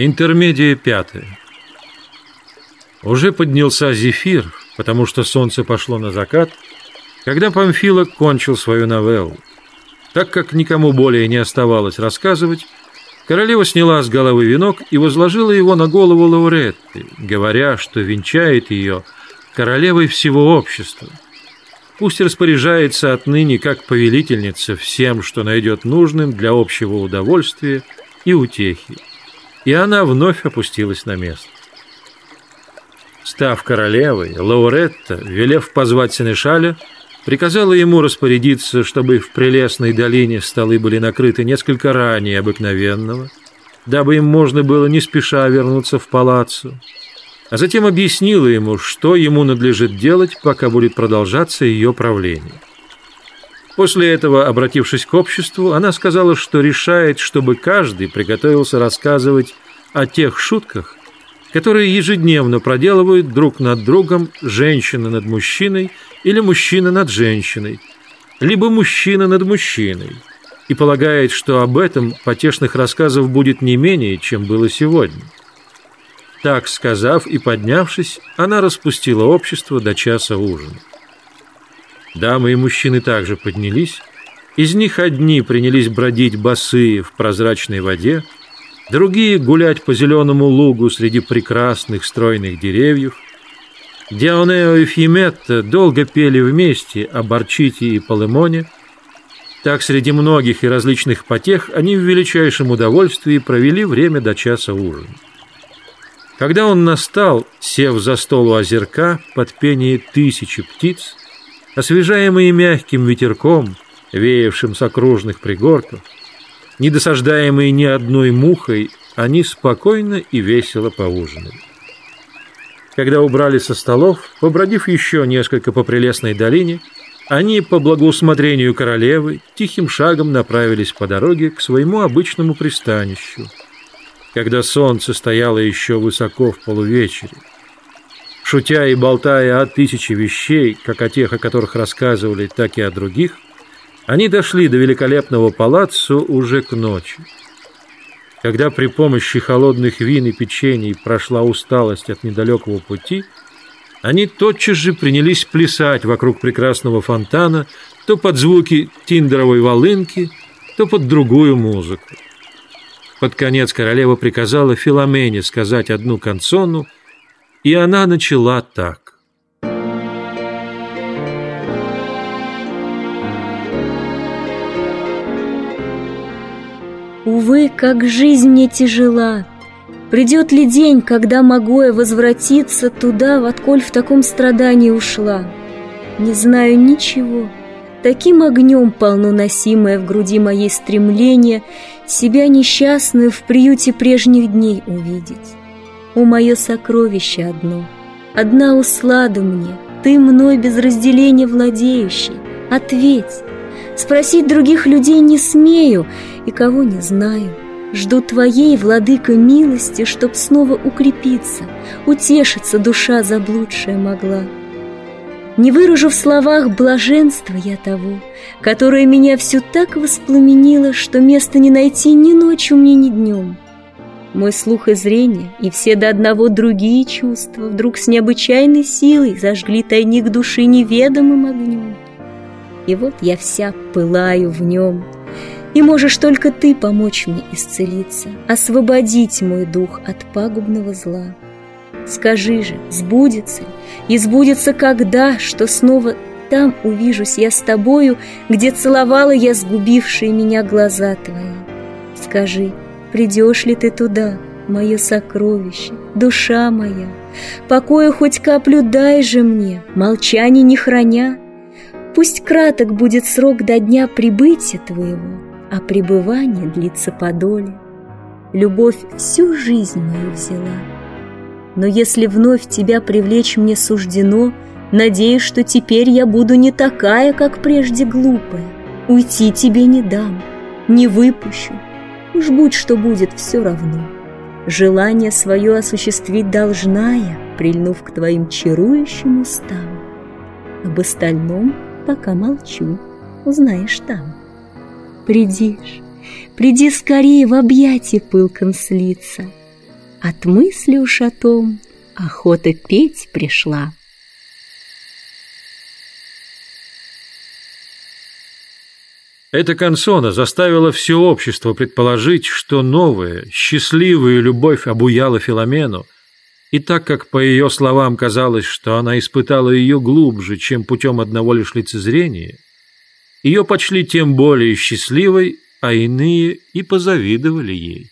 Интермедия пятая. Уже поднялся зефир, потому что солнце пошло на закат, когда Памфила кончил свою новеллу. Так как никому более не оставалось рассказывать, королева сняла с головы венок и возложила его на голову Лауретты, говоря, что венчает ее королевой всего общества. Пусть распоряжается отныне как повелительница всем, что найдет нужным для общего удовольствия и утехи и она вновь опустилась на место. Став королевой, Лауретта, велев позвать Сенешаля, приказала ему распорядиться, чтобы в прелестной долине столы были накрыты несколько ранее обыкновенного, дабы им можно было не спеша вернуться в палаццо, а затем объяснила ему, что ему надлежит делать, пока будет продолжаться ее правление. После этого, обратившись к обществу, она сказала, что решает, чтобы каждый приготовился рассказывать о тех шутках, которые ежедневно проделывают друг над другом женщина над мужчиной или мужчина над женщиной, либо мужчина над мужчиной, и полагает, что об этом потешных рассказов будет не менее, чем было сегодня. Так сказав и поднявшись, она распустила общество до часа ужина. Дамы и мужчины также поднялись. Из них одни принялись бродить босые в прозрачной воде, другие гулять по зеленому лугу среди прекрасных стройных деревьев. Дионео и Фиметта долго пели вместе о Барчите и Палемоне. Так среди многих и различных потех они в величайшем удовольствии провели время до часа ужина. Когда он настал, сев за стол у озерка под пение тысячи птиц, освежаемые мягким ветерком, веявшим с окружных пригорков, недосаждаемые ни одной мухой, они спокойно и весело поужинали. Когда убрали со столов, побродив еще несколько по прелестной долине, они, по благоусмотрению королевы, тихим шагом направились по дороге к своему обычному пристанищу. Когда солнце стояло еще высоко в полувечере, Шутя и болтая о тысяче вещей, как о тех, о которых рассказывали, так и о других, они дошли до великолепного палаццо уже к ночи. Когда при помощи холодных вин и печений прошла усталость от недалекого пути, они тотчас же принялись плясать вокруг прекрасного фонтана то под звуки тиндеровой волынки, то под другую музыку. Под конец королева приказала Филомене сказать одну канцону, и она начала так. Увы, как жизнь мне тяжела. Придет ли день, когда могу я возвратиться туда, отколь в таком страдании ушла? Не знаю ничего. Таким огнем полно носимое в груди моей стремление себя несчастную в приюте прежних дней увидеть. О, мое сокровище одно, одна услада мне, Ты мной без разделения владеющий, ответь. Спросить других людей не смею и кого не знаю. Жду Твоей, Владыка, милости, Чтоб снова укрепиться, утешиться душа заблудшая могла. Не выражу в словах блаженства я того, Которое меня все так воспламенило, Что места не найти ни ночью мне, ни днем — мой слух и зрение, и все до одного другие чувства Вдруг с необычайной силой зажгли тайник души неведомым огнем. И вот я вся пылаю в нем, и можешь только ты помочь мне исцелиться, Освободить мой дух от пагубного зла. Скажи же, сбудется ли, и сбудется когда, Что снова там увижусь я с тобою, Где целовала я сгубившие меня глаза твои. Скажи, Придешь ли ты туда, мое сокровище, душа моя? Покоя хоть каплю дай же мне, молчание не храня. Пусть краток будет срок до дня прибытия твоего, А пребывание длится по доле. Любовь всю жизнь мою взяла. Но если вновь тебя привлечь мне суждено, Надеюсь, что теперь я буду не такая, как прежде глупая. Уйти тебе не дам, не выпущу, Уж будь что будет, все равно. Желание свое осуществить должна я, Прильнув к твоим чарующим устам. Об остальном пока молчу, узнаешь там. Придишь, приди скорее в объятия пылком слиться, От мысли уж о том охота петь пришла. Эта консона заставила все общество предположить, что новая, счастливая любовь обуяла Филомену, и так как, по ее словам, казалось, что она испытала ее глубже, чем путем одного лишь лицезрения, ее почли тем более счастливой, а иные и позавидовали ей.